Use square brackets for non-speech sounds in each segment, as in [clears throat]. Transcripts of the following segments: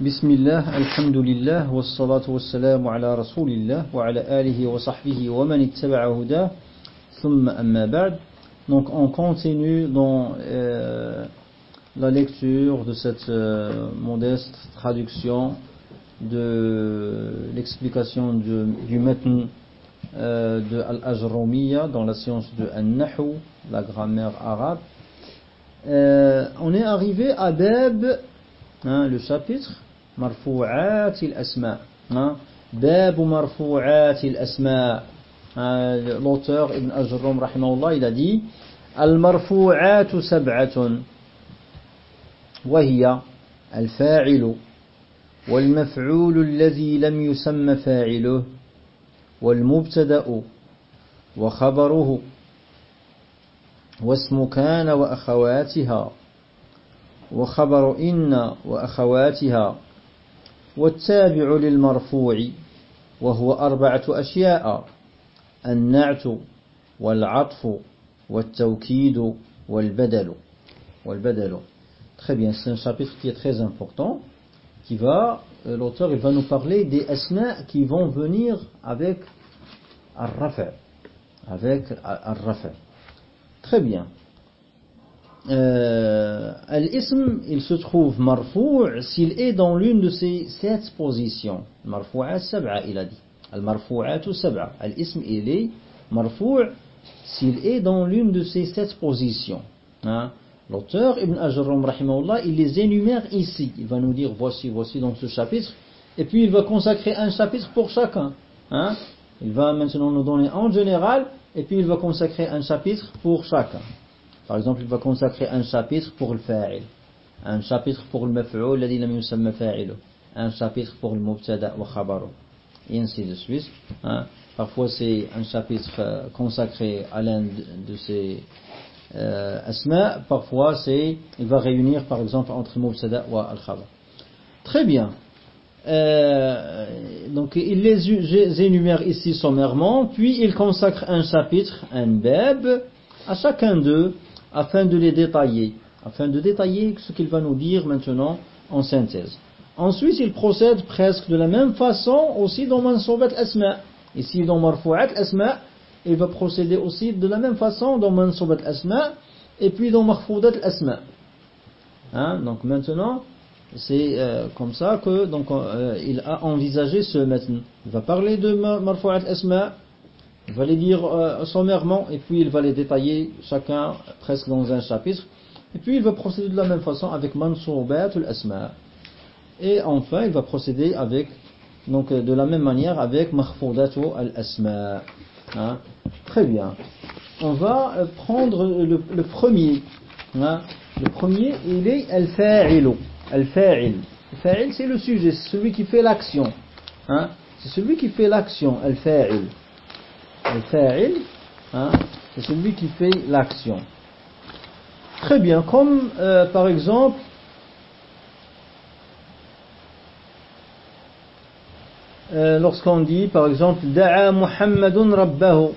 Bismillah, alhamdulillah, wa salatu wa salamu ala rasulillah, wa ala alihi wa sahbihi wa man huda, thumma amma ba'd. Donc on continue dans euh, la lecture de cette euh, modeste traduction de l'explication du matin euh, de Al-Ajromiya dans la science de An-Nahu, la grammaire arabe. Euh, on est arrivé à Bab, hein, le chapitre مرفوعات الأسماء. باب مرفوعات الأسماء. لوتر ابن أجروم رحمه الله إلى دي. المرفوعات سبعة. وهي الفاعل والمفعول الذي لم يسمى فاعله والمبتدأ وخبره واسم كان وأخواتها وخبر إن وأخواتها والتابع للمرفوع وهو أربعة أشياء النعت والعطف والتوكيد والبدل والبدل Très bien, c'est un chapitre qui est très important, qui va, euh, l'auteur il va nous parler des asma qui vont venir avec ar-rafa, avec ar-rafa. Très bien. Euh, Al-ism, il se trouve marfou' s'il est dans l'une de ces sept positions. Marfou'a sab'a, il a dit. Al-marfou'atu sab'a. Al-ism, il est marfou' s'il est dans l'une de ces sept positions. Hein? L'auteur, Ibn Ajram, il les énumère ici. Il va nous dire voici, voici dans ce chapitre. Et puis il va consacrer un chapitre pour chacun. Hein? Il va maintenant nous donner en général, et puis il va consacrer un chapitre pour chacun. Par exemple, il va consacrer un chapitre pour le fa'il, un chapitre pour le maf'ul, un chapitre pour le mubtada wa khabaru, et ainsi de suite. Hein. Parfois, c'est un chapitre euh, consacré à l'un de ces euh, asma, parfois c'est, il va réunir par exemple entre mubtada wa al-khabar. Très bien. Euh, donc il les énumère ici sommairement, puis il consacre un chapitre, un bab, à chacun d'eux, afin de les détailler, afin de détailler ce qu'il va nous dire maintenant en synthèse. Ensuite, il procède presque de la même façon aussi dans Mansoubat Asma. Ici, dans Marfou'at Asma, il va procéder aussi de la même façon dans Mansoubat Asma et puis dans Marfoudat Asma. Hein, donc maintenant, c'est euh, comme ça que donc euh, il a envisagé ce matn. Il va parler de Marfou'at Asma, il va les dire euh, sommairement et puis il va les détailler chacun presque dans un chapitre. Et puis il va procéder de la même façon avec Mansoubat al-Asma. Et enfin, il va procéder avec donc de la même manière avec Mahfoudatu al-Asma. Hein. Très bien. On va prendre le, le premier. Hein. Le premier, il est al-fa'ilu. Al-fa'il. Al-fa'il, c'est le sujet, c'est celui qui fait l'action. Hein. C'est celui qui fait l'action, al-fa'il. Al-fa'il, hein, c'est celui qui fait l'action. Très bien, comme euh, par exemple, euh, lorsqu'on dit par exemple, Da'a Muhammadun Rabbahu.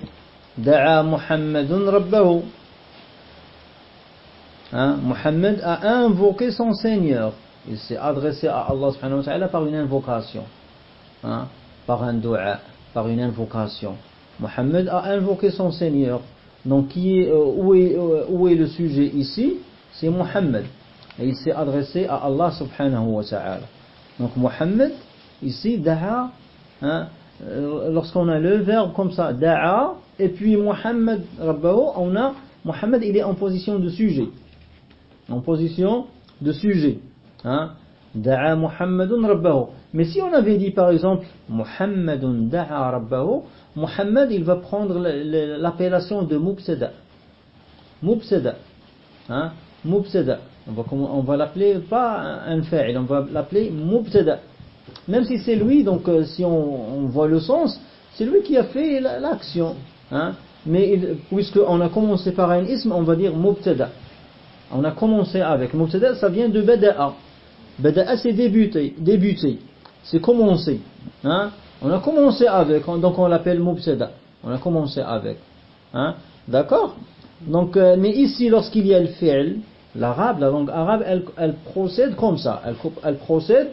Da'a Muhammadun Rabbahu. Hein, Muhammad a invoqué son Seigneur. Il s'est adressé à Allah subhanahu wa ta'ala par une invocation. Hein, par un dua, par une invocation. Mohammed a invoqué son Seigneur. Donc qui est, euh, où, est, euh, où, est, le sujet ici? C'est Mohammed. Et il s'est adressé à Allah subhanahu wa ta'ala. Donc Mohammed, ici, da'a, hein, euh, lorsqu'on a le verbe comme ça, da'a, et puis Mohammed, on a, Mohammed il est en position de sujet. En position de sujet. Hein. Da'a Muhammadun Rabbahu. Mais si on avait dit par exemple Muhammadun Da'a Rabbahu, Muhammad il va prendre l'appellation de Mubsada. Mubsada. Hein? Mubsada. On va, l'appeler pas un fa'il, on va l'appeler Mubsada. Même si c'est lui, donc euh, si on, voit le sens, c'est lui qui a fait l'action. Hein? Mais puisqu'on a commencé par un ism, on va dire Mubtada. On a commencé avec Mubtada, ça vient de Bada'a. Bada'a c'est débuter, débuter, c'est commencer. Hein? On a commencé avec, donc on l'appelle Mubtada. On a commencé avec. Hein? D'accord? Donc, euh, mais ici, lorsqu'il y a le fi'l, l'arabe, la langue arabe, elle, procède comme ça. Elle, procède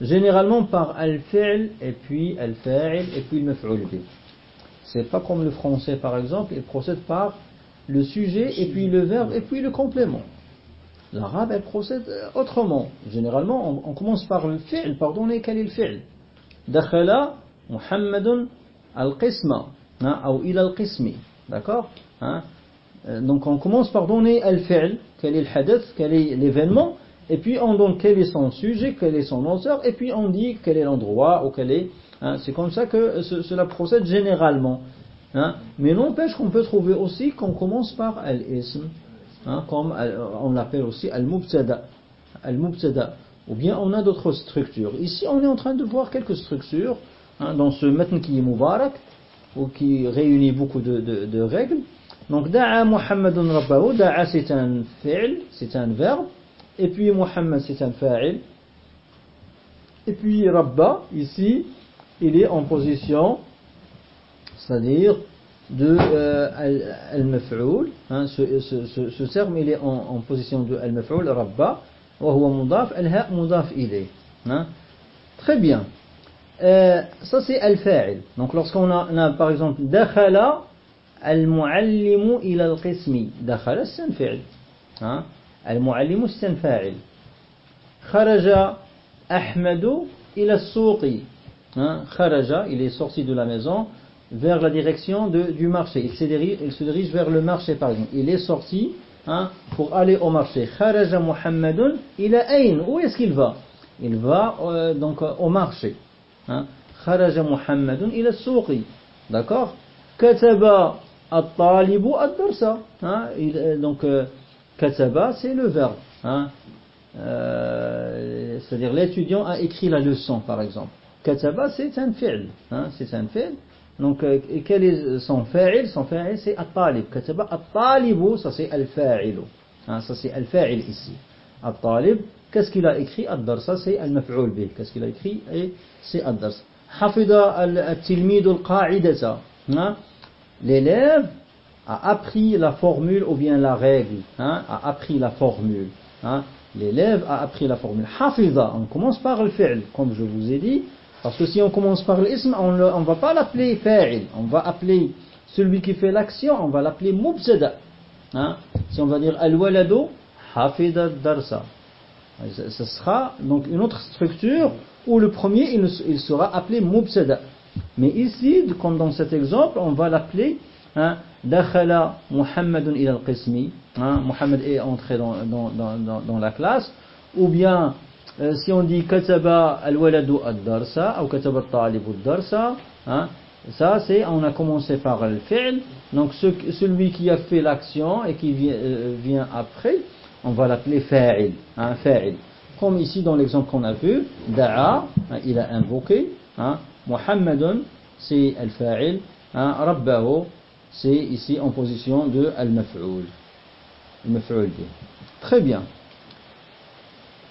généralement par al-fi'l et puis al-fa'il et puis le maf'ul. C'est pas comme le français par exemple, il procède par le sujet et puis le verbe et puis le complément. L'arabe elle procède autrement. Généralement on, commence par le fi'l, pardonnez, quel est le fi'l? Al-qisma ou il al-qismi. D'accord? Hein? euh, Donc on commence par donner al-fi'l, quel est le hadith, quel est l'événement, et puis on donne quel est son sujet, quel est son auteur, et puis on dit quel est l'endroit ou quel est. Hein, c'est comme ça que cela procède généralement. Hein. Mais n'empêche qu'on peut trouver aussi qu'on commence par al-ism, hein, comme on l'appelle aussi al-mubtada. Al-mubtada. Ou bien on a d'autres structures. Ici on est en train de voir quelques structures dans ce matn qui est mubarak, ou qui réunit beaucoup de, règles. Donc da'a Muhammadun Rabbahu, da'a c'est un fi'l, c'est un verbe. Et puis Muhammad, c'est un fa'il. Et puis Rabba, ici, il est en position, c'est-à-dire de euh, al-maf'oul. Hein, ce, ce, terme, il est en, en position de al-maf'oul, Rabba. Très bien. Euh, ça c'est al-fa'il. Donc lorsqu'on a, a, par exemple dakhala al-muallimu ila al-qismi. Dakhala al-sanfa'il. Hein? Al-muallimu al-sanfa'il. Kharaja Ahmadu ila al-souqi. Hein? Kharaja, il est sorti de la maison vers la direction du marché. Il se, dirige, il se dirige vers le marché par exemple. Il est sorti hein, pour aller au marché. Kharaja Muhammadun ila ayn. Où est-ce qu'il va? Il va euh, donc euh, au marché. Hein. Kharaja Muhammadun ila souqi. D'accord? Kataba at-talibu ad-darsa. Hein, euh, donc, euh, kataba, c'est le verbe. Hein. Euh, c'est-à-dire l'étudiant a écrit la leçon, par exemple. Kataba, c'est un fi'l. C'est un fi'l. Donc, euh, quel est son fa'il? Son fa'il, c'est at-talib. Kataba at-talibu, ça c'est al-fa'ilu. Hein, ça c'est al-fa'il ici. At-talib, qu'est-ce qu'il a écrit? Ad-dar, ça c'est al-maf'ul bih. Qu'est-ce qu'il a écrit? Et c'est ad-dars. Hafida al-tilmid al-qa'idata. L'élève a appris la formule ou bien la règle, hein, a appris la formule. Hein. L'élève a appris la formule. Hafiza, on commence par le fi'l, comme je vous ai dit, parce que si on commence par l'ism, on ne va pas l'appeler fa'il, on va appeler celui qui fait l'action, on va l'appeler mubtada. Hein. Si on va dire al-waladu, hafida darsa. Ce sera donc une autre structure où le premier il, sera appelé mubtada. Mais ici, comme dans cet exemple, on va l'appeler hein, Dakhala Muhammadun ila al-qismi. Hein, Muhammad est entré dans la classe. Ou bien, euh, si on dit Kataba al-waladu ad-darsa, ou Kataba al-talibu ad-darsa, hein, ça c'est, on a commencé par le fi'l. Donc ce, celui qui a fait l'action et qui vient, euh, après, on va l'appeler. Hein, fa'il. Comme ici dans l'exemple qu'on a vu, da'a, hein, il a invoqué. Muhammadun, c'est al-fa'il. C'est ici en position de al-maf'oul. Al Très bien.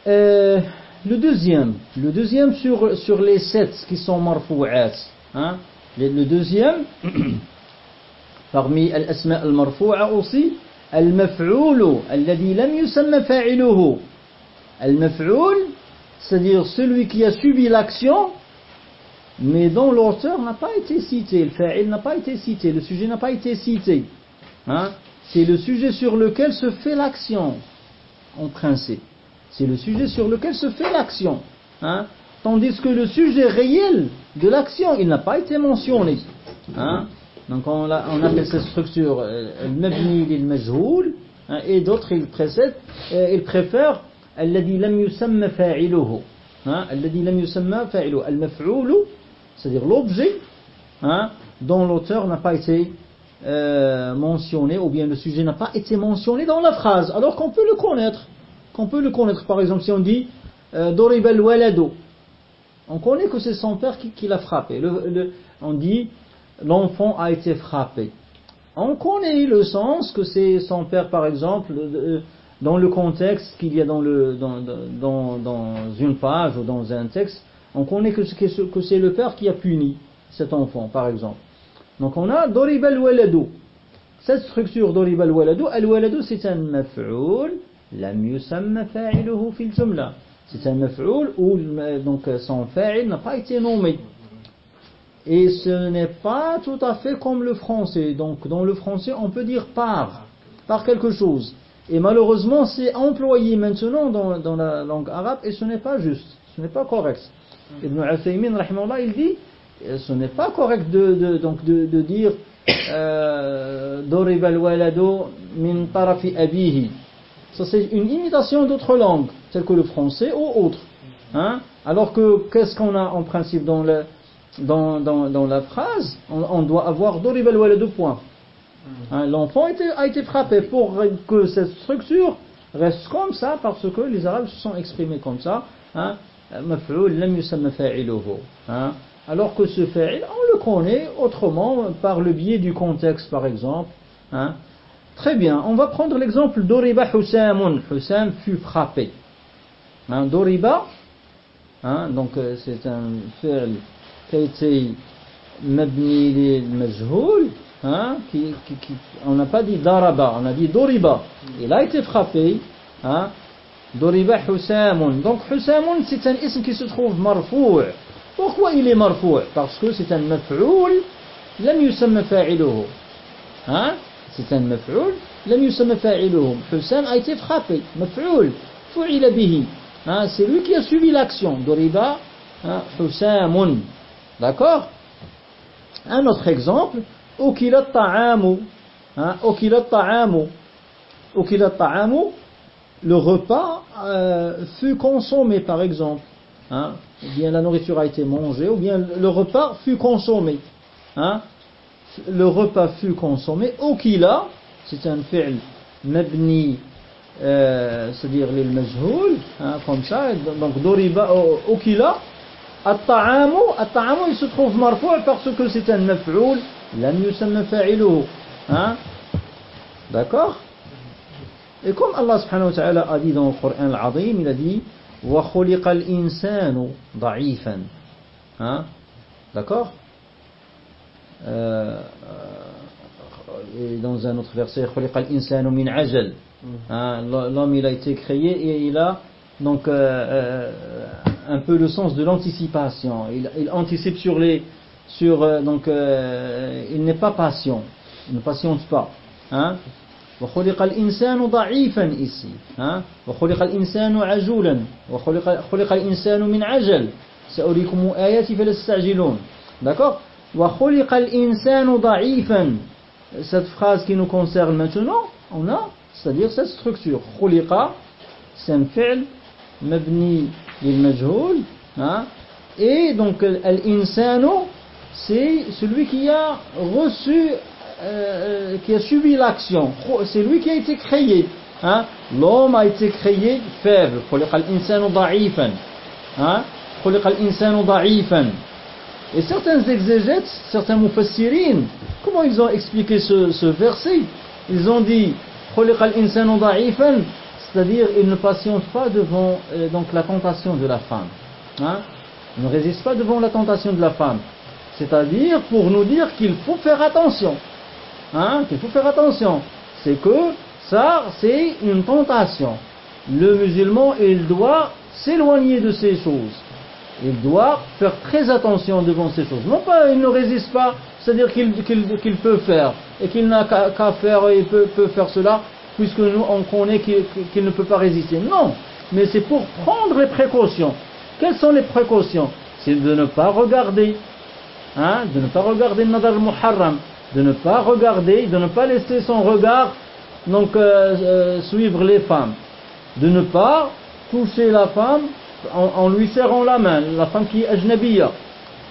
Euh, le deuxième, le deuxième sur, sur les sept qui sont marfou'at. Hein? Le deuxième, [clears throat] parmi al-asma al-marfou'a aussi, al-maf'oul, alladhi lam yusamma. Al-maf'oul, c'est-à-dire celui qui a subi l'action, mais dont l'auteur n'a pas été cité, le n'a pas été cité, le sujet n'a pas été cité. Hein? C'est le sujet sur lequel se fait l'action, en principe. C'est le sujet sur lequel se fait l'action. Hein. Tandis que le sujet réel de l'action, il n'a pas été mentionné. Hein. Donc on, a, on, appelle cette structure euh, mabni hein, et d'autres ils précèdent, euh, ils préfèrent alladhi lam yusamma fa'iluhu. Lam yusamma fa'iluhu. Al-maf'oulu, c'est-à-dire l'objet dont l'auteur n'a pas été euh, mentionné ou bien le sujet n'a pas été mentionné dans la phrase alors qu'on peut le connaître. Qu'on peut le connaître. Par exemple, si on dit euh, Doribal walado, on connaît que c'est son père qui, l'a frappé. on dit l'enfant a été frappé. On connaît le sens que c'est son père, par exemple, dans le contexte qu'il y a dans, une page ou dans un texte, on connaît que, c'est le père qui a puni cet enfant, par exemple. Donc on a Dorib al-waladu. Cette structure Dorib al-waladu, al-waladu c'est un maf'oul, lam yusamma fa'iluhu fil jumla. C'est un maf'oul où donc, son fa'il n'a pas été nommé. Et ce n'est pas tout à fait comme le français. Donc dans le français, on peut dire par, par quelque chose. Et malheureusement, c'est employé maintenant dans, dans, la langue arabe et ce n'est pas juste, ce n'est pas correct. Ibn Uthaymin, il dit, ce n'est pas correct de, de, donc de, de dire euh, [coughs] min tarafi abihi. Ça c'est une imitation d'autres langues, telles que le français ou autres. Hein? Alors que qu'est-ce qu'on a en principe dans, le, dans, dans, dans la phrase? On, on, doit avoir Dorib al-walado point. Hein, L'enfant a été frappé pour que cette structure reste comme ça parce que les Arabes se sont exprimés comme ça. Hein? Hein? Alors que ce fa'il, on le connaît autrement par le biais du contexte par exemple. Hein? Très bien, on va prendre l'exemple d'Oriba Husamun. Husam fut frappé. Hein? Doriba, hein? donc euh, c'est un fa'il qui a été mabni hein? on n'a pas dit daraba, on a dit doriba. Il a été frappé. Hein? Doriba Husamun. Donc Husamun, c'est un ism qui se trouve marfou'. Pourquoi il est marfou' Parce que c'est un maf'oul. Hein C'est un maf'oul, lam yusamma fa'iluhu. Husam a été frappé, maf'oul, fu'ila bihi. Hein C'est lui qui a suivi l'action. Doriba hein. D'accord? Un autre exemple, ukila ta'amu. Hein Ukila ta'amu. Ukila ta'amu, le repas euh, fut consommé par exemple. Hein, ou bien la nourriture a été mangée, ou bien le repas fut consommé. Hein, le repas fut consommé. Okila, c'est un fi'l mabni, euh, c'est-à-dire le majhoul, hein, comme ça. Donc doriba, okila. الطعام الطعام il se trouve marfou' parce que c'est un maf'oul lam yusamma fa'iluhu hein d'accord et comme Allah subhanahu wa ta'ala a dit dans le Coran al-Azim il a dit وخلق الإنسان ضعيفا hein d'accord euh, et dans un autre verset خلق الإنسان من عجل hein, l'homme il a été créé et il a donc euh, euh, un peu le sens de l'anticipation il, il, anticipe sur les sur euh, donc euh, il n'est pas patient il ne patiente pas hein وخلق الإنسان ضعيفا ici hein وخلق الإنسان عجولا وخلق خلق الإنسان من عجل سأريكم آياتي فلا تستعجلون d'accord وخلق الإنسان ضعيفا Cette phrase qui nous concerne maintenant, on a, c'est-à-dire cette structure. Khuliqa, c'est un fi'l, mabni lil hein. Et donc, al-insano, c'est celui qui a reçu, euh, qui a subi l'action. C'est lui qui a été créé. Hein. L'homme a été créé faible. Khuliqa al-insanu da'ifan. Hein. Khuliqa al-insanu. Et certains exégètes, certains mufassirin, comment ils ont expliqué ce, verset? Ils ont dit c'est-à-dire il ne patiente pas devant euh, la tentation de la femme. Hein? Il ne résiste pas devant la tentation de la femme. C'est-à-dire pour nous dire qu'il faut faire attention hein, qu'il faut faire attention. C'est que ça, c'est une tentation. Le musulman, il doit s'éloigner de ces choses. Il doit faire très attention devant ces choses. Non pas, il ne résiste pas, c'est-à-dire qu'il qu peut faire, et qu'il n'a qu'à faire, il peut, peut, faire cela, puisque nous, on connaît qu'il qu ne peut pas résister. Non, mais c'est pour prendre les précautions. Quelles sont les précautions? C'est de ne pas regarder, hein, de ne pas regarder Nadar Muharram, de ne pas regarder, de ne pas laisser son regard donc euh, euh, suivre les femmes, de ne pas toucher la femme en, lui serrant la main, la femme qui est ajnabiya,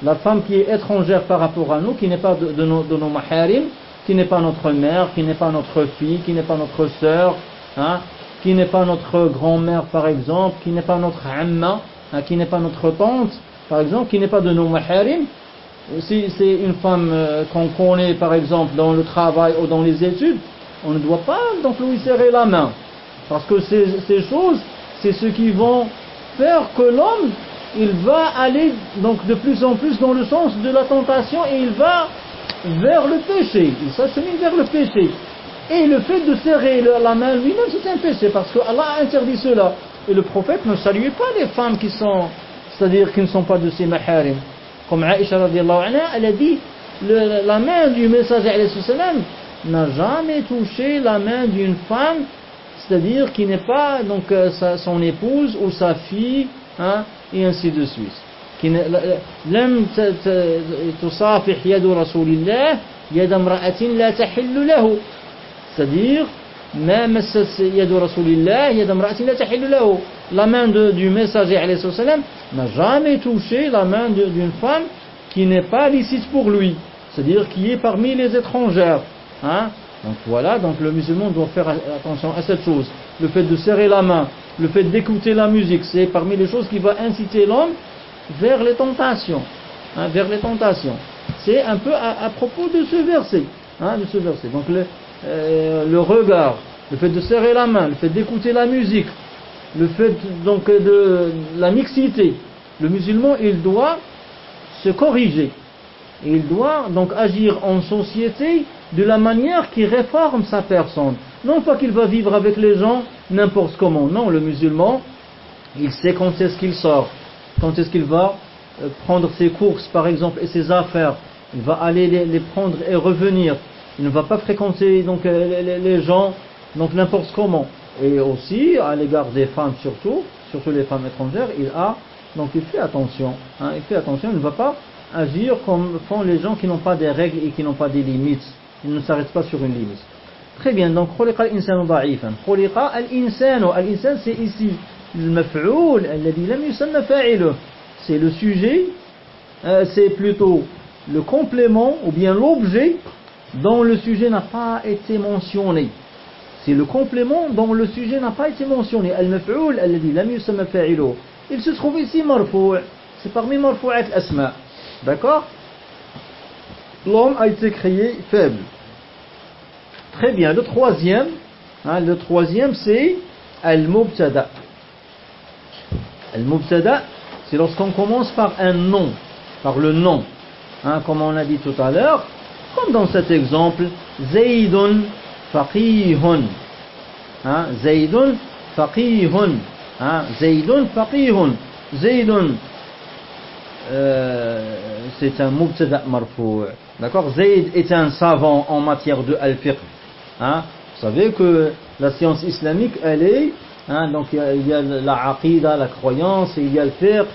la femme qui est étrangère par rapport à nous, qui n'est pas de, nos, de maharim, qui n'est pas notre mère, qui n'est pas notre fille, qui n'est pas notre sœur, hein, qui n'est pas notre grand-mère par exemple, qui n'est pas notre amma, hein, qui n'est pas notre tante par exemple, qui n'est pas de nos maharim, si c'est une femme euh, qu'on connaît par exemple dans le travail ou dans les études, on ne doit pas donc lui serrer la main. Parce que ces, ces choses, c'est ce qui vont faire que l'homme, il va aller donc de plus en plus dans le sens de la tentation et il va vers le péché. Il s'achemine vers le péché. Et le fait de serrer la main lui-même, c'est un péché parce que Allah a interdit cela. Et le prophète ne saluait pas les femmes qui sont, c'est-à-dire qui ne sont pas de ses maharim. Comme Aïcha elle a dit, la main du messager n'a jamais touché la main d'une femme, c'est-à-dire qui n'est pas donc euh, sa, son épouse ou sa fille, hein, et ainsi de suite. لم تصافح يد رسول الله يد امرأة لا تحل له c'est-à-dire ما مست يد رسول الله يد امرأة لا تحل له la main de, du messager alayhi salam n'a jamais touché la main d'une femme qui n'est pas licite pour lui c'est-à-dire qui est parmi les étrangères hein donc voilà donc le musulman doit faire attention à cette chose le fait de serrer la main le fait d'écouter la musique c'est parmi les choses qui va inciter l'homme vers les tentations. Hein, vers les tentations. C'est un peu à, propos de ce verset. Hein, de ce verset. Donc le, euh, le, regard, le fait de serrer la main, le fait d'écouter la musique, le fait donc de la mixité. Le musulman, il doit se corriger. Il doit donc agir en société de la manière qui réforme sa personne. Non pas qu'il va vivre avec les gens n'importe comment. Non, le musulman, il sait quand est-ce qu'il sort quand est-ce qu'il va euh, prendre ses courses par exemple et ses affaires, il va aller les, prendre et revenir. Il ne va pas fréquenter donc euh, les, gens donc n'importe comment. Et aussi à l'égard des femmes surtout, surtout les femmes étrangères, il a donc il fait attention. Hein, il fait attention, il ne va pas agir comme font les gens qui n'ont pas des règles et qui n'ont pas des limites. Il ne s'arrête pas sur une limite. Très bien, donc خلق الإنسان ضعيفا خلق الإنسان الإنسان c'est ici c'est le sujet euh, c'est plutôt le complément ou bien l'objet dont le sujet n'a pas été mentionné c'est le complément dont le sujet n'a pas été mentionné il se trouve ici marfou' c'est parmi marfou'at asma d'accord L'homme a été créé faible très bien le troisième hein, le troisième c'est al-mubtada Al-Mubtada, c'est lorsqu'on commence par un nom, par le nom, hein, comme on a dit tout à l'heure, comme dans cet exemple, Zaydun faqihun. Hein, Zaydun faqihun. Hein, Zaydun faqihun. Zaydun, c'est un mubtada marfou. D'accord? Zayd est un savant en matière de al-fiqh. Hein, vous savez que la science islamique, elle est Hein, donc il y, a, la aqidah, la croyance, il y a le fiqh,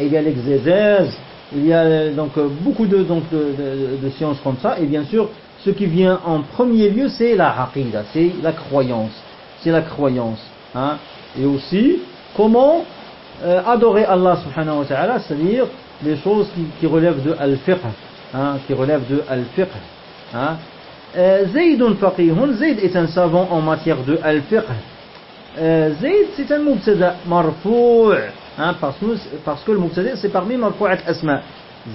il y a l'exégèse, il y a donc beaucoup de, donc, de, sciences comme ça. Et bien sûr, ce qui vient en premier lieu, c'est la aqidah, c'est la croyance. C'est la croyance. Hein. Et aussi, comment euh, adorer Allah subhanahu wa ta'ala, c'est-à-dire les choses qui, relèvent de al-fiqh, hein, qui relèvent de al-fiqh. Hein. Euh, Zaydun faqihun, Zayd est un savant en matière de al-fiqh. Euh, Zayd, c'est un mubtada marfou' hein, parce, que, le mubtada c'est parmi marfou'at asma.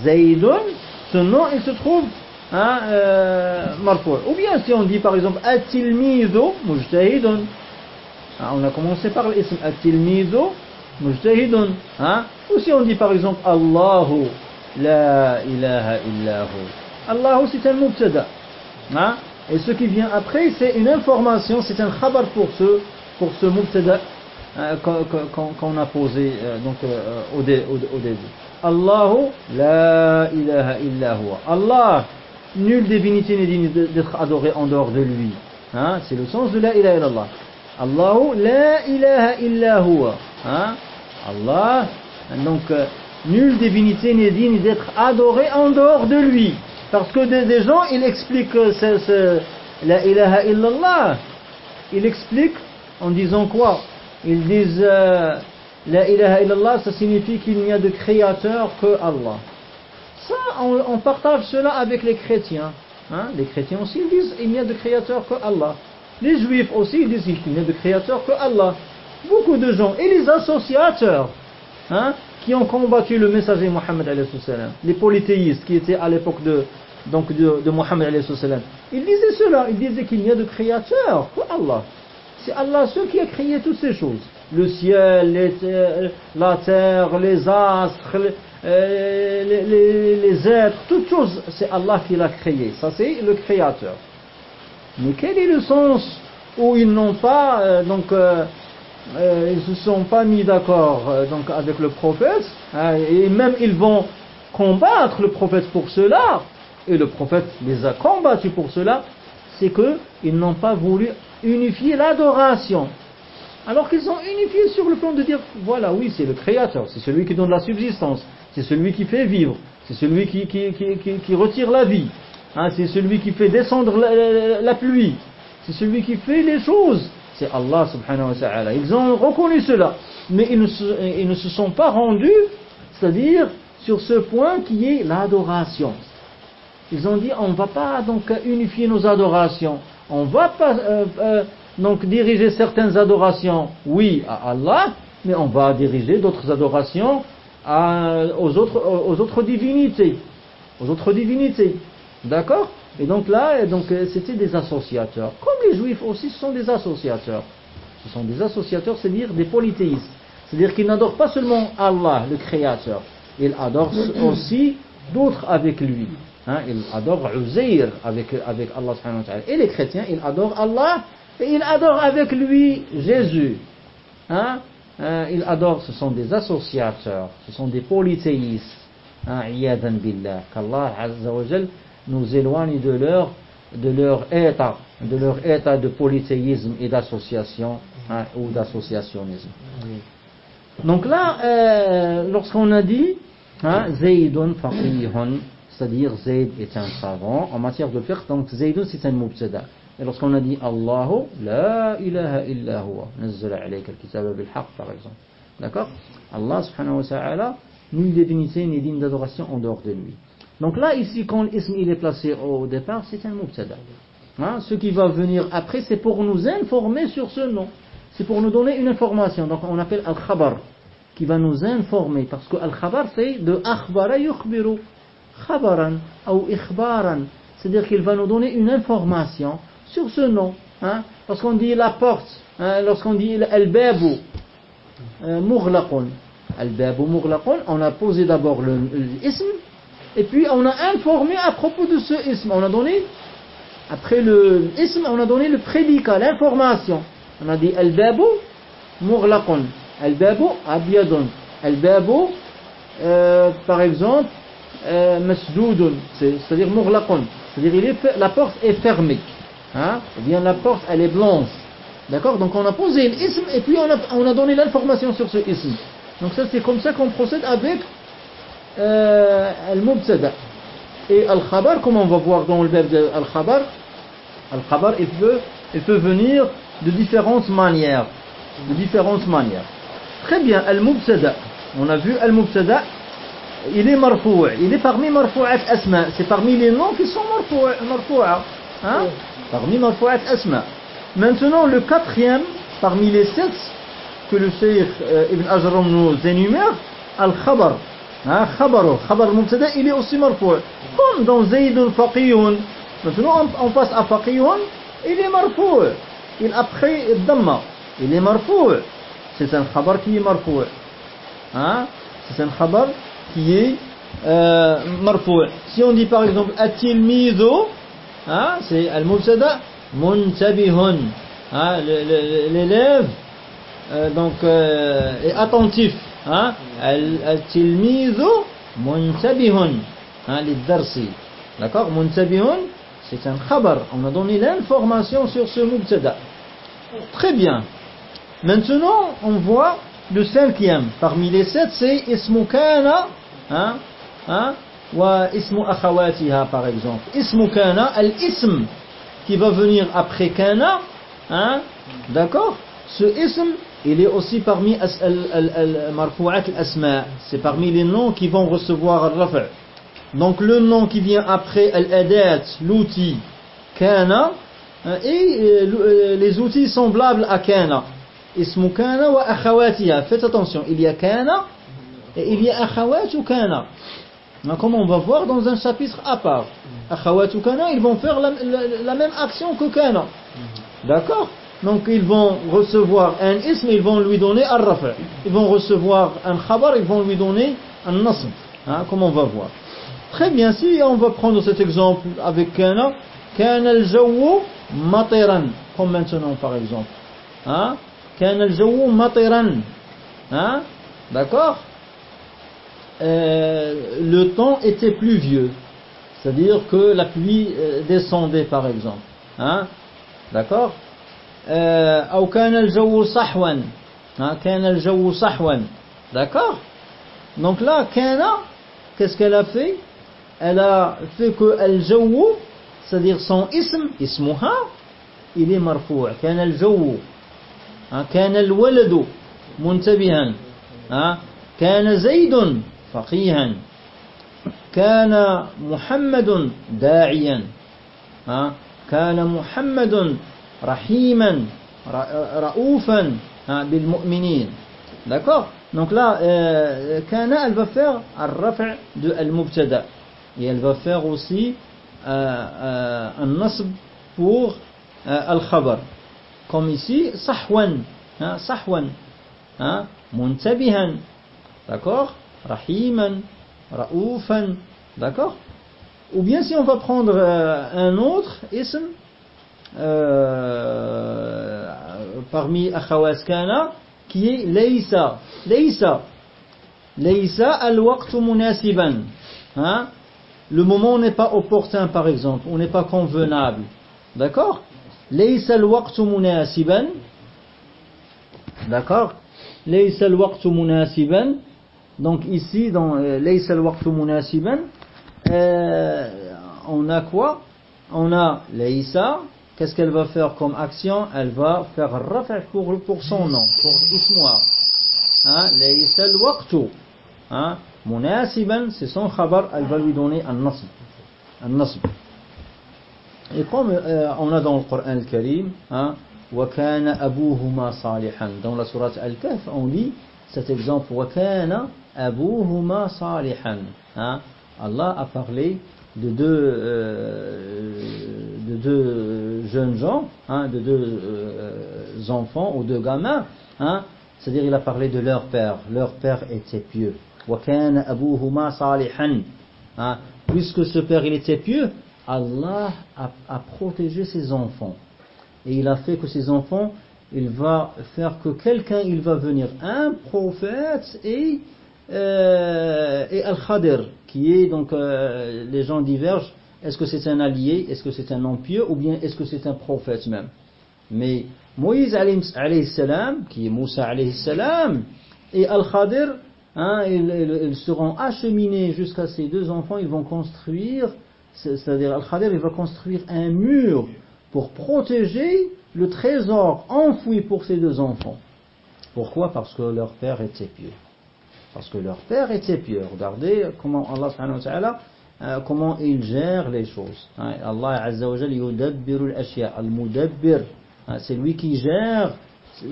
Zaydun, ce nom il se trouve hein, euh, marfou'. Ou bien si on dit par exemple at-tilmidu mujtahidun. Hein, on a commencé par l'ism at-tilmidu mujtahidun. Hein? Ou si on dit par exemple Allahu la ilaha illahu. Allahu c'est un mubtada. Hein? Et ce qui vient après c'est une information, c'est un khabar pour ceux pour ce euh, qu'on a posé euh, donc, euh, au, dé, au, au, début. Allahu la ilaha illa huwa. Allah, nulle divinité n'est digne d'être adoré en dehors de lui. Hein? C'est le sens de la ilaha illallah. Allahu la ilaha illa huwa. Hein? Allah, donc nulle divinité n'est digne d'être adoré en dehors de lui. Parce que des, des gens, ils expliquent ce, la ilaha illallah, ils expliquent en disant quoi? Ils disent euh, La ilaha illallah, ça signifie qu'il n'y a de créateur que Allah. Ça, on, partage cela avec les chrétiens. Hein? Les chrétiens aussi disent il n'y a de créateur que Allah. Les juifs aussi ils disent qu'il n'y a de créateur que Allah. Beaucoup de gens, et les associateurs, hein, qui ont combattu le messager Mohammed les polythéistes qui étaient à l'époque de, donc de, de Mohammed ils disaient cela, ils disaient qu'il n'y a de créateur que Allah. C'est Allah seul qui a créé toutes ces choses. Le ciel, la terre, les astres, euh, les, êtres, toutes choses, c'est Allah qui l'a créé. Ça, c'est le créateur. Mais quel est le sens où ils n'ont pas, euh, donc, euh, euh, ils se sont pas mis d'accord euh, avec le prophète, hein, et même ils vont combattre le prophète pour cela, et le prophète les a combattus pour cela, c'est qu'ils n'ont pas voulu unifier l'adoration. Alors qu'ils ont unifié sur le plan de dire, voilà, oui, c'est le Créateur, c'est celui qui donne la subsistance, c'est celui qui fait vivre, c'est celui qui, retire la vie, hein, c'est celui qui fait descendre la, pluie, c'est celui qui fait les choses, c'est Allah subhanahu wa ta'ala. Ils ont reconnu cela, mais ils ne se, ils ne se sont pas rendus, c'est-à-dire sur ce point qui est l'adoration. Ils ont dit, on ne va pas donc unifier nos adorations, on va pas... Euh, euh, donc diriger certaines adorations, oui, à Allah, mais on va diriger d'autres adorations aux, autres, aux autres divinités. Aux autres divinités. D'accord? Et donc là, donc euh, c'était des associateurs. Comme les juifs aussi, ce sont des associateurs. Ce sont des associateurs, c'est-à-dire des polythéistes. C'est-à-dire qu'ils n'adorent pas seulement Allah, le Créateur. Ils adorent aussi d'autres avec lui. Hein, ils adorent Uzair avec, avec Allah. Et les chrétiens, ils adorent Allah et il adore avec lui Jésus. Hein? Euh, il adore, ce sont des associateurs, ce sont des polythéistes. Hein? Qu'Allah nous éloigne de leur, de leur état, de leur état de polythéisme et d'association hein, ou d'associationnisme. Donc là, euh, lorsqu'on a dit hein, Zaydun faqihun, c'est-à-dire Zayd est un savant, en matière de fiqh, donc Zaydun c'est un mubtada. Et lorsqu'on a dit Allahu, la ilaha illa huwa, nazzala alayka al-kitaba bil haqq, par exemple. D'accord? Allah subhanahu wa ta'ala, nulle divinité ni digne d'adoration en dehors de lui. Donc là, ici, quand l'ism il est placé au départ, c'est un mubtada. Hein? Ce qui va venir après, c'est pour nous informer sur ce nom. C'est pour nous donner une information. Donc on appelle al-khabar, qui va nous informer. Parce que al-khabar, c'est de akhbara yukhbiru. Khabaran ou ikhbaran. C'est-à-dire qu'il va nous donner une information sur ce nom. Hein? Lorsqu'on dit la porte, hein, lorsqu'on dit al-babu, euh, mughlaqun, al-babu mughlaqun, on a posé d'abord l'ism, et puis on a informé à propos de ce ism. On a donné, après le ism, on a donné le prédicat, l'information. On a dit al-babu mughlaqun, al-babu abyadun, al-babu, euh, par exemple, euh, c'est-à-dire mughlaqun, c'est-à-dire la porte est fermée. Hein? Eh bien la porte elle est blanche. D'accord? Donc on a posé l'ism et puis on a, on a donné l'information sur ce ism. Donc ça c'est comme ça qu'on procède avec euh, al-mubtada. Et al-khabar, comme on va voir dans le verbe de al-khabar, al-khabar il peut, il peut venir de différentes manières. De différentes manières. Très bien, al-mubtada. On a vu al-mubtada, il est marfou', il est parmi marfou'at asma, c'est parmi les noms qui sont marfou'a. Hein? Parmi marfou'at asma. Maintenant, le quatrième, parmi les sept que le Cheikh euh, Ibn Ajram nous énumère, al-khabar. Hein, khabar, khabar il est aussi marfou'. Comme dans Zaydun faqiyun. Maintenant, on, passe à faqiyun, il est marfou'. Il après dhamma, il est marfou'. C'est un khabar qui est marfou'. Hein? C'est un khabar qui est euh, marfou'. Si on dit par exemple, a-t-il miso Hein, c'est al-mubtada muntabihun. Hein, L'élève euh, donc euh, est attentif. Hein? Al-tilmizu muntabihun hein, lid-darsi. D'accord? Muntabihun, c'est un khabar. On a donné l'information sur ce mubtada. Très bien. Maintenant, on voit le cinquième. Parmi les sept, c'est ismu kana, hein, hein, wa ismu akhawatiha par exemple. Ismu kana, al-ism, qui va venir après kana, hein, d'accord? Ce ism, il est aussi parmi marfou'at al-asma. C'est parmi les noms qui vont recevoir al-rafa' donc le nom qui vient après al-adat l'outil kana hein, et euh, euh, les outils semblables à kana. Ismu kana wa akhawatiha. Faites attention. Il y a kana et il y a akhawat ou kana comme on va voir dans un chapitre à part. Akhawatu kana, ils vont faire la, même action que kana. D'accord? Donc ils vont recevoir un ism, ils vont lui donner un rafa. Ils vont recevoir un khabar, ils vont lui donner un nasm. Hein, comme on va voir. Très bien, si on va prendre cet exemple avec kana, kana al-jawu matiran, comme maintenant par exemple. Hein? Kana al-jawu matiran. Hein? D'accord? Euh, le temps était pluvieux. C'est-à-dire que la pluie euh, descendait par exemple. D'accord? أو كان الجو صحوا. كان الجو صحوا. D'accord donc là كان a fait elle a fait que الجو c'est-à-dire son ism اسمها est مرفوع. كان الجو. كان الولد منتبها. كان زيد فقيها. كان محمد داعيا. كان محمد rahiman, euh, raoufan hein, bil mu'minin. D'accord? Donc là, euh, Kana, elle va faire al-raf' de al-mubtada. Et elle va faire aussi euh, un nasb pour al-khabar. Comme ici, sahwan. Hein, sahwan. Hein, muntabihan. D'accord? Rahiman. Raoufan. D'accord? Ou bien si on va prendre un autre ism, euh, parmi Akhawaskana qui est Leïsa. Leïsa. Leïsa al-waqtu munasiban. Hein? Le moment n'est pas opportun par exemple, on n'est pas convenable. D'accord? Leïsa al-waqtu munasiban. D'accord? Leïsa al-waqtu munasiban. Donc ici dans euh, Leïsa al-waqtu munasiban, euh, on a quoi? On a Leïsa qu'est-ce qu'elle va faire comme action elle va faire rafa pour, pour son nom pour ismoir hein ليس الوقت hein مناسبا c'est son khabar elle va lui donner un nasb un nasb Et comme euh, on a dans le Coran al-Karim, hein, وَكَانَ أَبُوهُمَا صَالِحًا Dans la sourate Al-Kahf, on lit cet exemple وَكَانَ أَبُوهُمَا صَالِحًا hein. Allah a parlé de deux, euh, de deux jeunes gens, hein, de deux euh, enfants ou deux gamins, hein, c'est-à-dire il a parlé de leur père. Leur père était pieux. Hein, puisque ce père il était pieux, Allah a, protégé ses enfants. Et il a fait que ses enfants, il va faire que quelqu'un, il va venir, un prophète et, euh, et Al-Khadir, qui est donc, euh, les gens divergent, est-ce que c'est un allié, est-ce que c'est un empieux, ou bien est-ce que c'est un prophète même? Mais Moïse alayhi salam, qui est Moussa alayhi salam, et Al-Khadir, hein, ils, seront acheminés jusqu'à ces deux enfants, ils vont construire c'est-à-dire Al-Khadir il va construire un mur pour protéger le trésor enfoui pour ses deux enfants. Pourquoi? Parce que leur père était pieux. Parce que leur père était pieux. Regardez comment Allah euh, comment il gère les choses. Hein, Allah azza wa al-mudabbir. Hein, c'est lui qui gère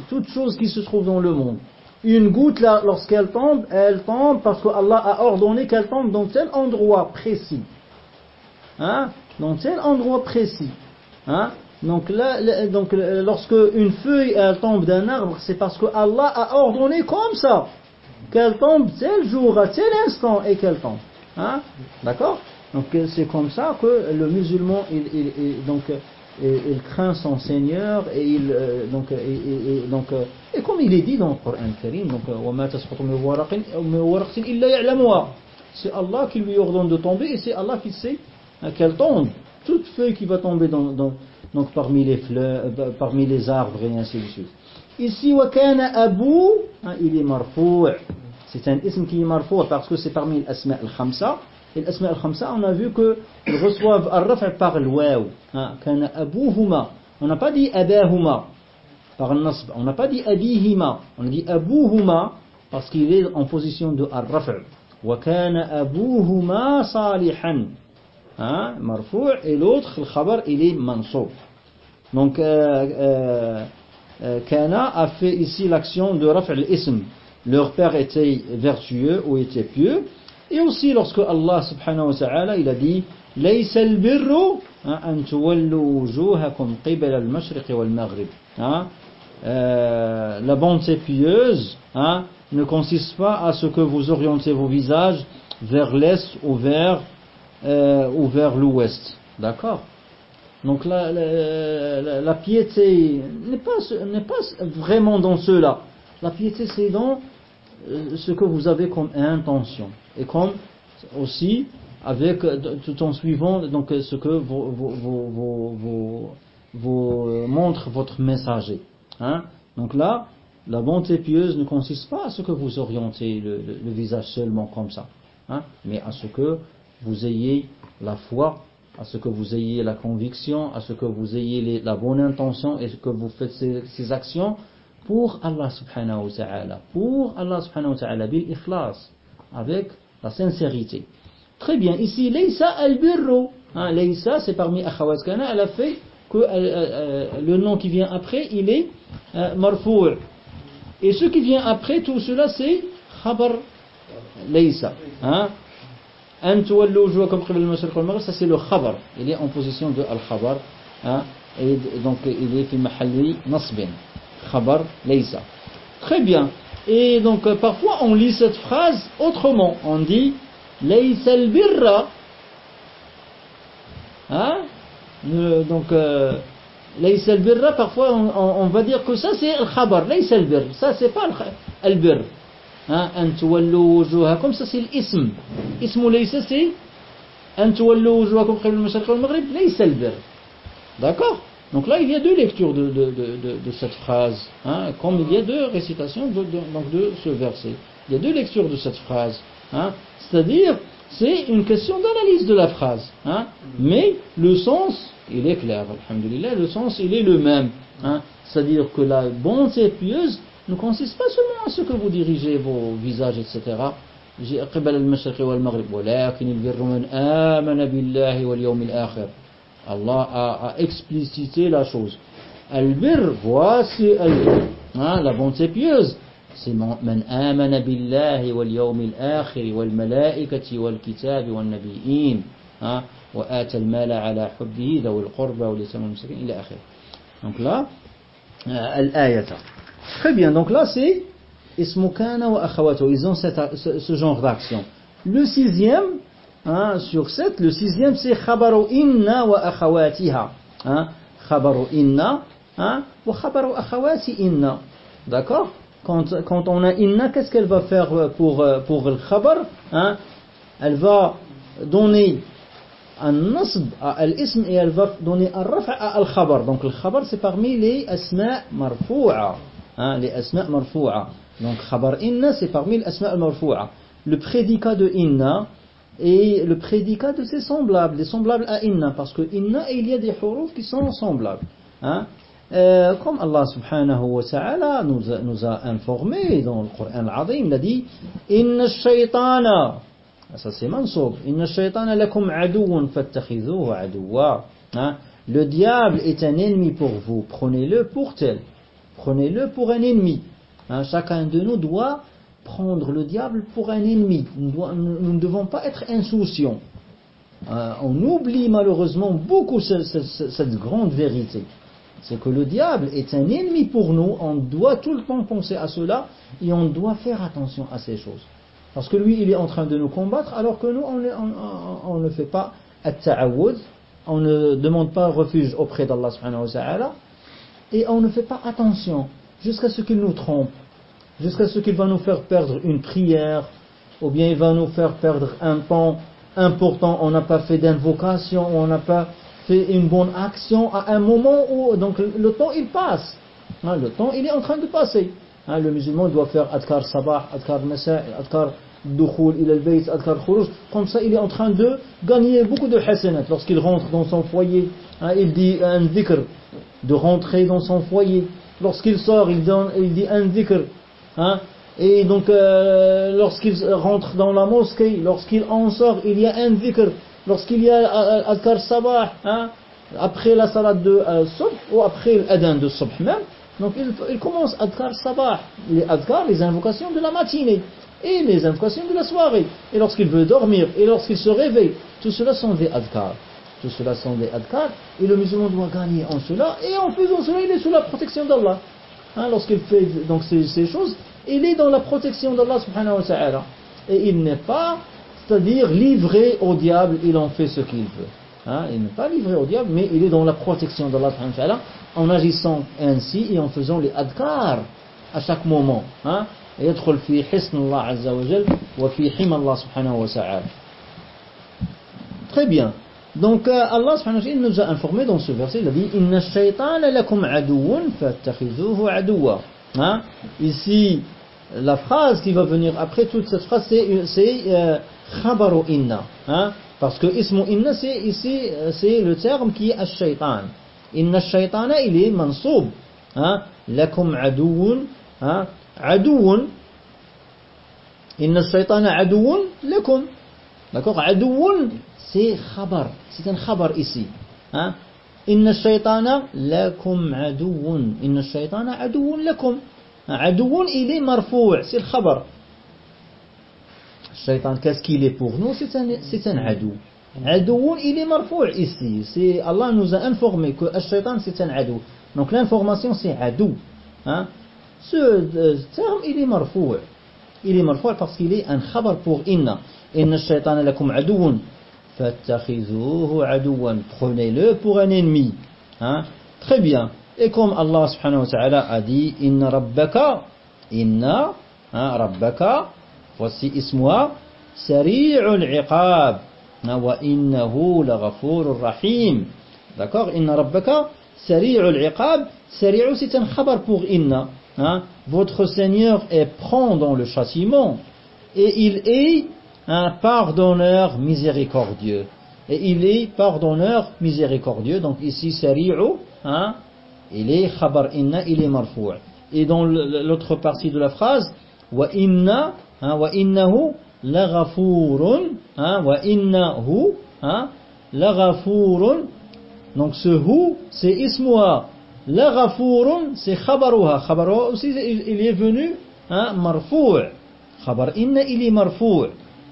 toutes choses qui se trouvent dans le monde. Une goutte lorsqu'elle tombe, elle tombe parce que Allah a ordonné qu'elle tombe dans tel endroit précis hein, dans tel endroit précis. Hein. Donc, là, donc lorsque une feuille elle tombe d'un arbre, c'est parce que Allah a ordonné comme ça qu'elle tombe tel jour, à tel instant et qu'elle tombe. Hein? D'accord? Donc c'est comme ça que le musulman, il, donc, il, craint son Seigneur et il euh, donc et, et, donc et comme il est dit dans le Coran Karim donc c'est Allah qui lui ordonne de tomber et c'est Allah qui sait qu'elle tombe, toute feuille qui va tomber dans, donc parmi les fleurs, parmi les arbres et ainsi de suite. Ici, wakana abu, il est marfou'. C'est un ism qui est marfou parce que c'est parmi les al-khamsa. Et les al-khamsa, on a vu qu'ils reçoivent al-raf' par le. Hein, kana abouhuma. On n'a pas dit abahuma par le nasb. On n'a pas dit abihima. On a dit abouhuma parce qu'il est en position de al-raf'. Wa kana abouhuma salihan. Hein, marfou. Et l'autre, le khabar, il est mansoub. Donc, euh, euh, euh, Kana a fait ici l'action de raf' al-ism Leur père était vertueux ou était pieux. Et aussi lorsque Allah subhanahu wa ta'ala, il a dit ليس البر أن تولوا وجوهكم قبل المشرق والمغرب hein, euh, la bonté pieuse hein, ne consiste pas à ce que vous orientez vos visages vers l'est ou vers euh, ou vers l'ouest. D'accord Donc la, la, piété n'est pas, pas vraiment dans cela. La piété c'est dans euh, ce que vous avez comme intention et comme aussi avec tout en suivant donc ce que vous, montre votre messager. Hein. Donc là, la bonté pieuse ne consiste pas à ce que vous orientez le, visage seulement comme ça, hein, mais à ce que vous ayez la foi à ce que vous ayez la conviction, à ce que vous ayez la bonne intention et que vous faites ces, actions pour Allah subhanahu wa ta'ala, pour Allah subhanahu wa ta'ala, bil ikhlas, avec la sincérité. Très bien, ici, Laysa al-birru, hein, Laysa c'est parmi akhawat kana, elle a fait que euh, euh, le nom qui vient après, il est euh, marfou'. Et ce qui vient après, tout cela c'est khabar Laysa. Hein, ça c'est le khabar il est en position de al-khabar hein, et donc il est fi mahalli nasbin khabar laysa très bien et donc parfois on lit cette phrase autrement on dit laysa al-birra hein donc euh, laysa al-birra parfois on, on, va dire que ça c'est al-khabar laysa al-birra ça c'est pas al-birra أن تولوا وجوهكم ça c'est l'ism اسم ليس c'est أن تولوا وجوهكم قبل المشرق والمغرب ليس البر d'accord donc là il y a deux lectures de, de, de, de cette phrase hein, comme il y a deux récitations de, donc de ce verset il y a deux lectures de cette phrase hein, c'est-à-dire c'est une question d'analyse de la phrase hein, mais le sens il est clair alhamdulillah le sens il est le même hein, c'est-à-dire que la bonté pieuse ne consiste pas seulement à ce que vous dirigez vos visages, etc. قبل المشرق والمغرب ولكن البر من آمن بالله واليوم الآخر Allah a, a explicité la chose. Al-bir, voici al hein, la bonté pieuse. C'est man amana billahi wal yawmil akhir wal malaikati wal kitabi wal nabi'in. Hein, wa ata al-mala ala hubbihi dhawil qurba wal yasam al-miskin ila akhir. Donc là, euh, al-ayata. Très bien, donc là c'est ismukana wa akhawato. Ils ont cette, ce, ce genre d'action. Le sixième, hein, sur sept, le sixième c'est Khabaru inna wa akhawatiha. Hein, khabaru inna hein, wa khabaru akhawati inna. D'accord? Quand, quand on a inna, qu'est-ce qu'elle va faire pour, pour le khabar? Hein Elle va donner un nasb à l'ism et elle va donner un rafa à al-khabar. Donc le khabar c'est parmi les asma marfou'a. hein, les asma' marfou'a. Donc khabar inna c'est parmi les asma' marfou'a. Le prédicat de inna et le prédicat de ses semblables, les semblables à inna, parce que inna il y a des huruf qui sont semblables. Hein. Euh, comme Allah subhanahu wa ta'ala nous, nous a informé dans le Coran al-Azim, il a dit Inna shaytana, ça c'est mansoub, Inna shaytana lakum aduun fattakhidhuhu aduwa. Hein. Le diable est un ennemi pour vous, prenez-le pour tel. Prenez-le pour un ennemi. Hein, chacun de nous doit prendre le diable pour un ennemi. Nous, ne devons pas être insouciants. Euh, on oublie malheureusement beaucoup cette, grande vérité. C'est que le diable est un ennemi pour nous. On doit tout le temps penser à cela et on doit faire attention à ces choses. Parce que lui, il est en train de nous combattre alors que nous, on, ne fait pas at on ne demande pas refuge auprès d'Allah subhanahu wa ta'ala et on ne fait pas attention jusqu'à ce qu'il nous trompe, jusqu'à ce qu'il va nous faire perdre une prière, ou bien il va nous faire perdre un temps important, on n'a pas fait d'invocation, on n'a pas fait une bonne action à un moment où donc le temps il passe. Hein, le temps il est en train de passer. Hein, le musulman doit faire adkar sabah, adkar masa, adkar dukhul il al-bayt, adkar khuruj. Comme ça, il est en train de gagner beaucoup de hasanat. Lorsqu'il rentre dans son foyer, hein, il dit un dhikr de rentrer dans son foyer. Lorsqu'il sort, il, dit un dhikr. Hein, et donc, euh, lorsqu'il rentre dans la mosquée, lorsqu'il en sort, il y a un dhikr. Lorsqu'il y a euh, adkar sabah, hein, après la salade de euh, subh, ou après l'adhan de subh même, donc il, il commence adkar sabah, les adkar, les invocations de la matinée, et les invocations de la soirée. Et lorsqu'il veut dormir, et lorsqu'il se réveille, tout cela sont des adkar. Tout cela sont des adkar, et le musulman doit gagner en cela, et en faisant cela, il est sous la protection d'Allah. Hein, Lorsqu'il fait donc ces, ces, choses, il est dans la protection d'Allah subhanahu wa ta'ala. Et il n'est pas, c'est-à-dire livré au diable, il en fait ce qu'il veut. Hein, il n'est pas livré au diable, mais il est dans la protection d'Allah en agissant ainsi et en faisant les adkar à chaque moment. Hein, يدخل في حسن الله عز وجل وفي حمى الله سبحانه وتعالى Très bien. Donc euh, Allah nous a informé dans ce verset, il a dit Inna shaytana lakum aduwun fattakhizuhu aduwa. Hein? Ici, la phrase qui va venir après toute cette phrase, c'est euh, khabaru inna. Hein? Parce que ismu inna, c'est ici, euh, c'est le terme qui est ash-shaytan. Inna shaytana, il est mansoub. Hein? Lakum aduwun. Hein? Aduwun. Inna shaytana aduwun lakum. D'accord Aduwun, c'est khabar. C'est un khabar ici. Inna shaytana lakum aduwun. Inna shaytana aduwun lakum. Aduwun, il est marfou', c'est le khabar. Shaitan, qu'est-ce qu'il est pour nous C'est un, adou. Adouun, il est marfou' ici. Allah nous a informé que shaitan c'est un adou. Donc l'information c'est adou. Ce euh, terme, il est marfou'. Il est marfou' parce qu'il est un khabar pour inna. Inna shaitan lakum. Fattakhizuhu. Prenez-le pour un ennemi. Hein? Très bien. Et comme Allah subhanahu wa ta'ala a dit, Inna rabbaka, Inna, hein, rabbaka, voici ismoa, sari'ul iqab, wa innahu laghafurur rahim. D'accord? Inna rabbaka, sari'ul iqab, sari'u c'est un khabar pour inna. Hein? Votre Seigneur est prend dans le châtiment et il est un pardonneur miséricordieux. Et il est pardonneur miséricordieux. Donc ici, sari'u, hein, il est khabar inna, il est marfou'. Et dans l'autre partie de la phrase, wa inna, hein, wa innahu laghafurun, hein, wa innahu, hein, laghafurun. Donc ce hu, c'est ismuha. Laghafurun, c'est khabaruha. Khabaruha aussi, il est venu, hein, marfou'. Khabar inna, il est marfou'.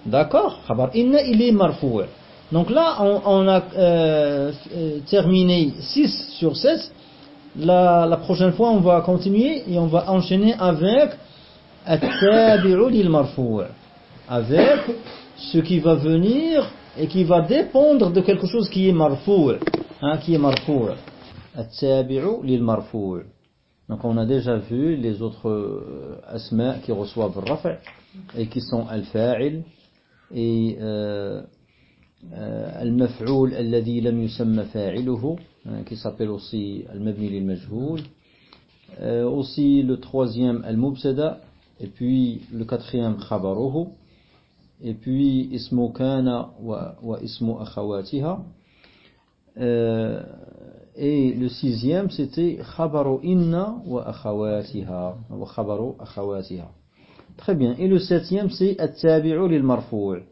D'accord inna, il est. Donc là, on, a euh, euh terminé 6 sur 16 la, prochaine fois, on va continuer et on va enchaîner avec avec ce qui va venir et qui va dépendre de quelque chose qui est marfou' hein, qui est donc on a déjà vu les autres euh, asma qui reçoivent rafa' et qui sont al-fa'il et آه، آه، المفعول الذي لم يسمى فاعله. كي سابيل اوسي المبني للمجهول. اوسي لو تخوازيام المبتدا اي بوي لو quatrième خبره. اي بوي اسم كان واسم أخواتها. اي لو سيزيام سيتي خبر إن وأخواتها وخبر أخواتها. Très bien et le septième c'est at-tabi'u lil-marfu'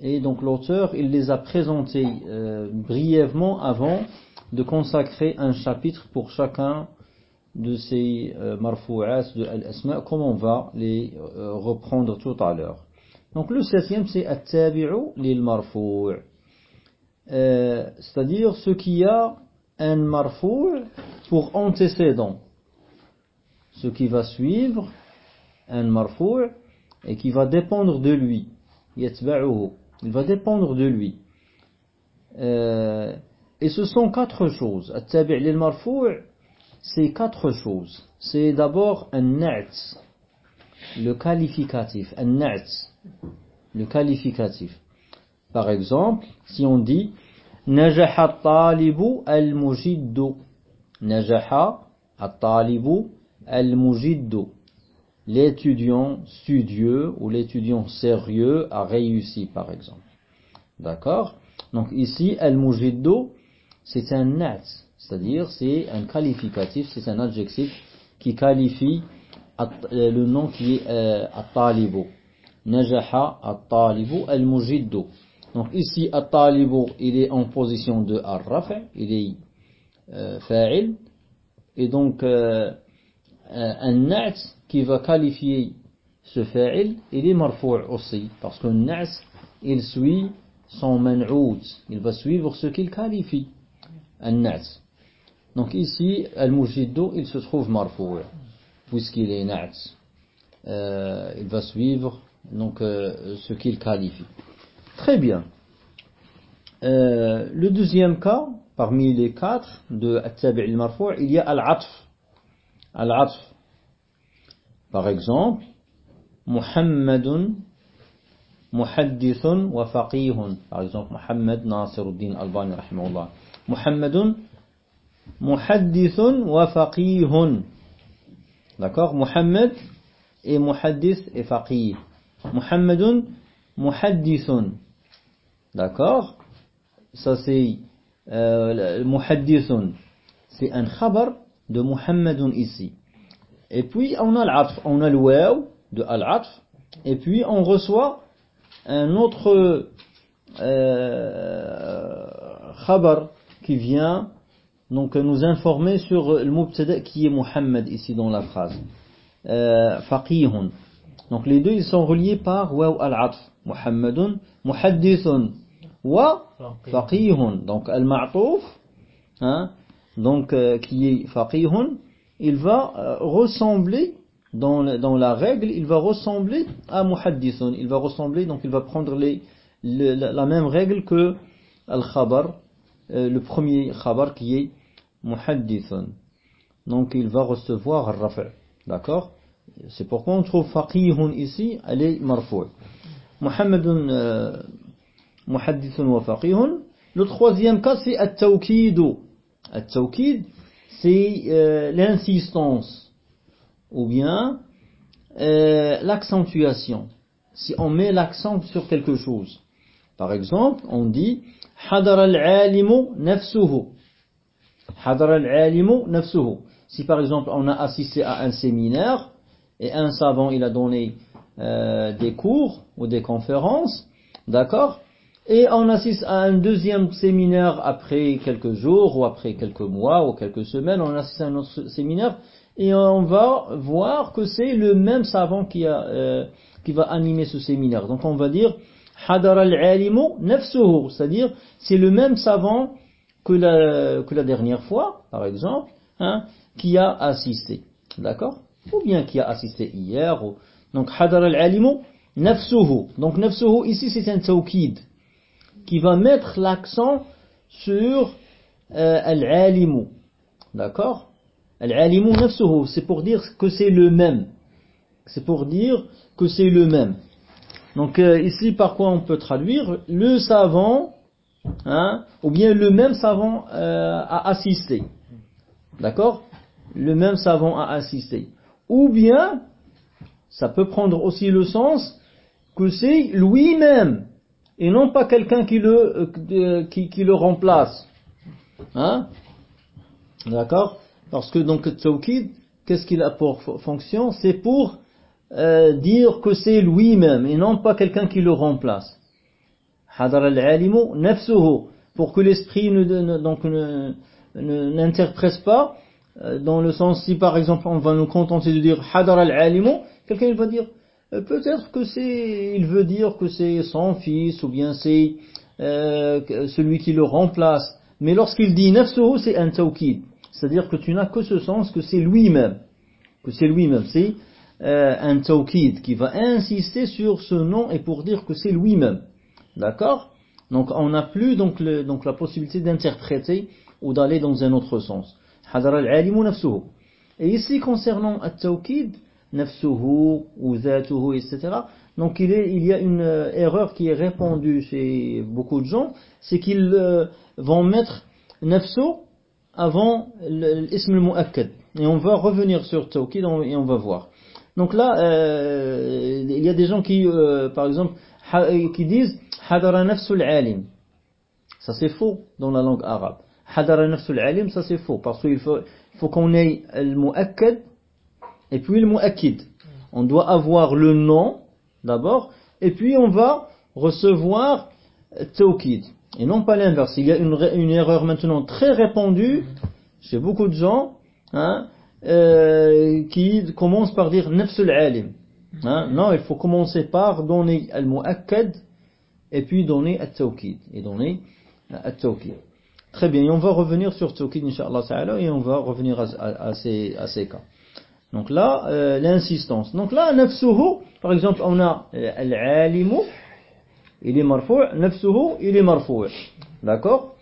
Et donc l'auteur, il les a présentés euh, brièvement avant de consacrer un chapitre pour chacun de ces euh, marfou'as de al-asma, comme on va les euh, reprendre tout à l'heure. Donc le septième, c'est at-tabi'u lil marfou' euh, c'est-à-dire ce qui a un marfou' pour antécédent. Ce qui va suivre un marfou' et qui va dépendre de lui. Il va dépendre de lui. Euh, et ce sont quatre choses. At-tabi' c'est quatre choses. C'est d'abord un le qualificatif, un le qualificatif. Par exemple, si on dit najaha at-talibu al-mujiddu, najaha at-talibu al-mujiddu l'étudiant studieux ou l'étudiant sérieux a réussi, par exemple. D'accord? Donc ici, al-mujiddo, c'est un nat, c'est-à-dire c'est un qualificatif, c'est un adjectif qui qualifie euh, le nom qui est euh, at-talibu. Najaha at-talibu al-mujiddo. Donc ici, at-talibu, il est en position de ar il est euh, fa'il, et donc euh, un nat qui va qualifier ce fa'il, il est marfou' aussi, parce que nas, il suit son man'oud, il va suivre ce qu'il qualifie, un nas. Donc ici, al-mujiddo, il se trouve marfou' puisqu'il est nas. Euh, il va suivre donc euh, ce qu'il qualifie. Très bien. Euh, le deuxième cas, parmi les quatre de At-Tabi' al-Marfu' il y a Al-Atf. العطف. Par exemple محمد محدث وفقيه. Par exemple محمد ناصر الدين الباني رحمه الله. محمد محدث وفقيه. D'accord محمد et محدث et فقيه. محمد محدث. D'accord? Ça c'est euh, محدث. C'est un خبر de Muhammadun ici. Et puis on a l'atf, on a le waw de al-atf. Et puis on reçoit un autre euh, khabar qui vient donc nous informer sur le mubtada qui est Muhammad ici dans la phrase. Euh, faqihun. Donc les deux ils sont reliés par waw al-atf. Muhammadun, muhaddithun wa faqihun. Donc al-ma'touf, hein, donc euh, qui est faqihun, il va euh, ressembler dans, dans, la règle, il va ressembler à muhaddithun. Il va ressembler, donc il va prendre la, même règle que al-khabar, euh, le premier khabar qui est muhaddithun. Donc il va recevoir al-rafa'. D'accord? C'est pourquoi on trouve faqihun ici, elle est marfou'. Muhammadun muhaddithun wa faqihun. Le troisième cas, c'est at-tawkid. At-tawkid, c'est euh, l'insistance ou bien euh, l'accentuation. Si on met l'accent sur quelque chose. Par exemple, on dit hadar al-alimu nafsuhu. Hadar al-alimu nafsuhu. Si par exemple on a assisté à un séminaire et un savant il a donné euh, des cours ou des conférences, d'accord? Et on assiste à un deuxième séminaire après quelques jours ou après quelques mois ou quelques semaines, on assiste à un autre séminaire et on va voir que c'est le même savant qui, a, euh, qui va animer ce séminaire. Donc on va dire Hadar al-alimu nafsuhu, c'est-à-dire c'est le même savant que la, que la dernière fois, par exemple, hein, qui a assisté. D'accord? Ou bien qui a assisté hier. Donc Hadar al-alimu nafsuhu. Donc nafsuhu ici c'est un tawkid qui va mettre l'accent sur euh, al-alimu. D'accord? Al-alimu nafsuhu, c'est pour dire que c'est le même. C'est pour dire que c'est le même. Donc euh, ici, par quoi on peut traduire? Le savant, hein, ou bien le même savant euh, a assisté. D'accord? Le même savant a assisté. Ou bien, ça peut prendre aussi le sens que c'est lui-même, et non pas quelqu'un qui le, euh, qui, qui le remplace. Hein? D'accord? Parce que donc Tawkid, qu'est-ce qu'il a pour fonction? C'est pour euh, dire que c'est lui-même et non pas quelqu'un qui le remplace. Hadar al-alimu nafsuhu pour que l'esprit ne, donc n'interprète pas euh, dans le sens si par exemple on va nous contenter de dire hadar al-alimu, quelqu'un va dire euh, peut-être que c'est il veut dire que c'est son fils ou bien c'est celui qui le remplace. Mais lorsqu'il dit nafsuhu, c'est un tawkid. C'est-à-dire que tu n'as que ce sens que c'est lui-même. Que c'est lui-même. C'est euh, un tawkid qui va insister sur ce nom et pour dire que c'est lui-même. D'accord? Donc on n'a plus donc, la possibilité d'interpréter ou d'aller dans un autre sens. Et ici concernant at-tawkid, nafsuhu ou zatuhu, etc. Donc il, y a une euh, erreur qui est répandue chez beaucoup de gens, c'est qu'ils euh, vont mettre nafsu avant l'ism al-mu'akkad. Et on va revenir sur tawkid et on va voir. Donc là, euh, il y a des gens qui, par exemple, qui disent hadara nafsul alim. Ça c'est faux dans la langue arabe. Hadara nafsul alim, ça c'est faux parce qu'il faut, faut qu'on ait le mu'akkad et puis le mu'akkid. On doit avoir le nom d'abord et puis on va recevoir tawkid. Et non pas l'inverse. Il y a une, erreur maintenant très répandue chez beaucoup de gens hein, euh, qui commencent par dire nafsul alim. Hein. Non, il faut commencer par donner al-mu'akkad et puis donner at-tawkid. Et donner. Très bien, et on va revenir sur tawkid inshallah ta'ala et on va revenir à ces cas. Donc là, euh, l'insistance. Donc là, nafsuhu, par exemple, on a al-alimu il est marfou' nafsuhu il est marfou' d'accord?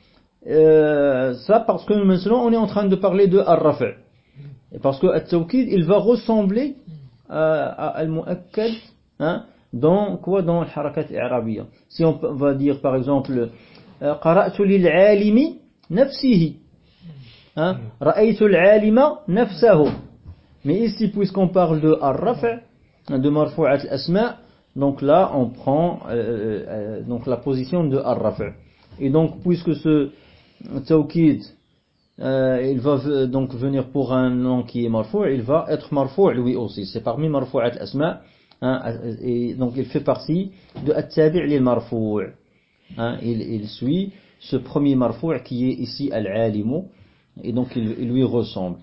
Euh, ça parce que maintenant on est en train de parler de ar-raf' et parce que at-tawkid il va ressembler à, à al-mu'akkad hein, dans quoi? Dans le harakat arabia si on va dire par exemple qara'tu lil-alimi nafsihi hein ra'aytu al-alima nafsahu mais ici puisqu'on parle de ar-raf' de marfu'at al-asma' donc là on prend euh, euh, euh, donc la position de ar-raf' et donc puisque ce tawkid euh, il va donc venir pour un nom qui est marfou, il va être marfou lui aussi. C'est parmi marfou'at al-asma' hein, et donc il fait partie de at-tabi' lil marfou'. Hein, il, il, suit ce premier marfou' qui est ici al-alimu et donc il, lui ressemble.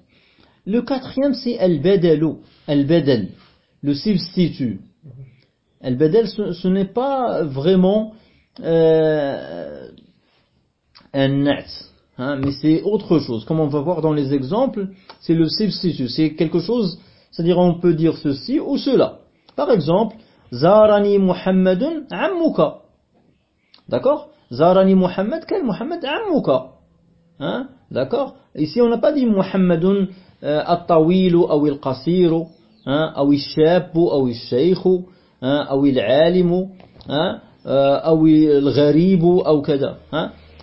Le quatrième c'est al-badalu, al-badal, le substitut. Al-badal ce, n'est pas vraiment euh, un nat Hein, mais c'est autre chose. Comme on va voir dans les exemples, c'est le substitut. C'est quelque chose, c'est-à-dire on peut dire ceci ou cela. Par exemple, Zarani Muhammadun ammuka. D'accord? Zarani Muhammad, quel Muhammad? Ammuka. Hein? D'accord? Ici, on n'a pas dit Muhammadun الطويل أو القصير أو الشاب أو الشيخ أو العالم أو الغريب أو كذا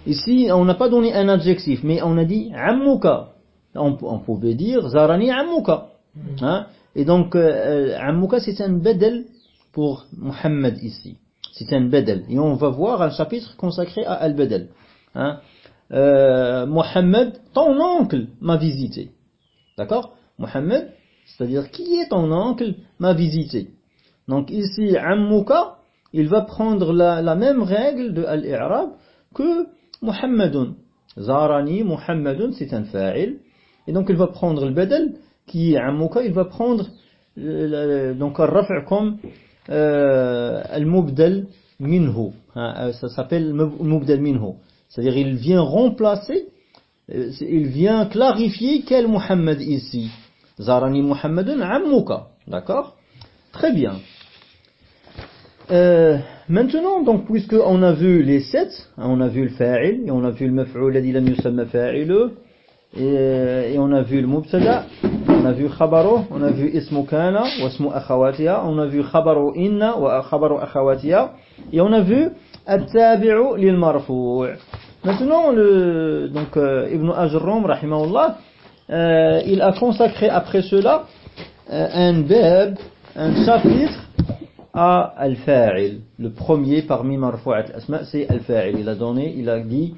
Ici, on n'a pas donné un adjectif, mais on a dit ammuka. On, on pouvait dire zarani ammuka. Hmm. Hein? Et donc, euh, ammuka, c'est un bedel pour Muhammad ici. C'est un bedel. Et on va voir un chapitre consacré à al-bedel. Hein? Euh, Muhammad, ton oncle m'a visité. D'accord Muhammad, c'est-à-dire qui est ton oncle m'a visité. Donc ici, ammuka, il va prendre la, même règle de al-i'rab que Muhammadun. Zarani, Muhammadun, c'est un fa'il. Et donc il va prendre le badal, qui est un muka, il va prendre euh, donc raf' comme euh, al-mubdal minhu. Hein, euh, ça s'appelle mubdal minhu. C'est-à-dire il vient remplacer, il vient clarifier quel Muhammad ici. Zarani Muhammadun ammuka. D'accord Très bien. Euh, maintenant, donc, puisque on a vu les sept, hein, on a vu le fa'il, et on a vu le maf'ul ladhi lam yusamma fa'ilu, et, et on a vu le mubtada, on a vu khabaro, on a vu ismu kana wa ismu akhawatiha, on a vu khabaru inna wa khabaru akhawatiha, et on a vu at-tabi'u lil marfu'. Maintenant, le, donc, euh, Ibn Ajrum, rahimahullah, euh, il a consacré après cela euh, un bab, un chapitre à al-fa'il. Le premier parmi marfu'at al-asma, c'est al-fa'il. Il a donné, il a dit